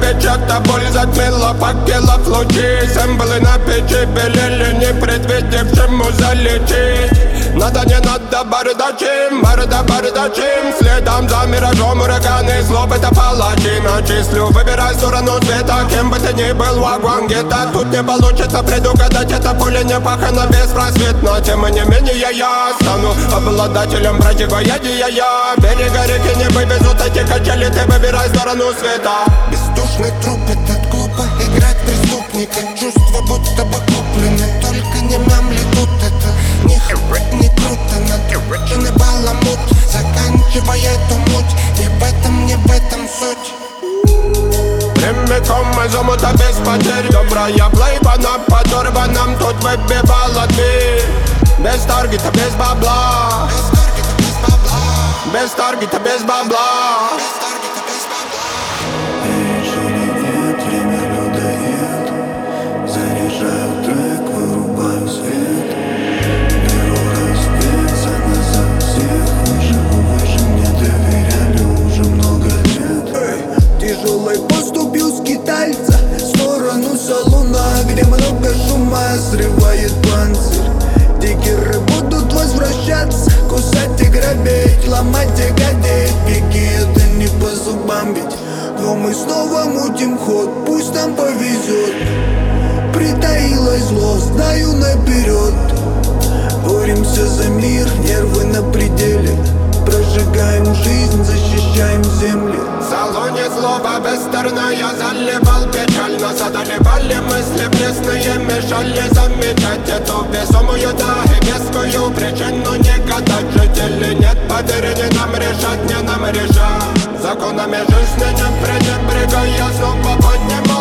Печата боль затмила факелов лучи. Сэмблы на печи белели Не предвидевшему залететь надо, не надо, бардачим, барда, бардачим. Следом за миражом ураганы, злоб это палачи Начислю, выбирай сторону света Кем бы ты ни был, вагон где-то Тут не получится предугадать, это пуля не пахана беспросветно. Тем не менее я стану обладателем противоядия я Берега реки не вывезут эти качели. Ты выбирай сторону света. Бездушный труп этот глупо играть преступника. Чувства будто бы куплены Только не мямли тут это. Не не круто Hemmekommer som å ta bespatter Dobra, ja pløypa nappa Torva nam tot vei bevala Bez targeta, bez babla. Bez targeta, bez babla. Bez targeta, bez babla. Ломать гадить Беги, это не по зубам ведь Но мы снова мутим ход, пусть нам повезет. Притаилось зло, знаю наперед. Боремся за мир, нервы на пределе. Прожигаем жизнь, защищаем земли. В салоне злоба бестерная заливал печаль Нас одолевали мысли пресные Мешали замечать. Эту весомую, да нам решать, не нам решать Законами жизни не пренебрегая Снова поднимал,